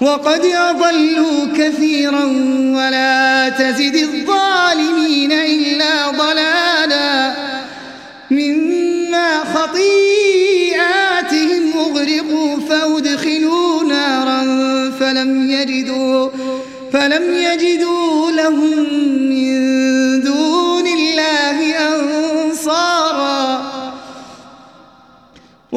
وقد أضلوا كثيرا ولا تزد الظالمين إلا ضلالا مما خطيئاتهم أغرقوا فأدخلوا نارا فلم يجدوا فلم يجدوا لهم من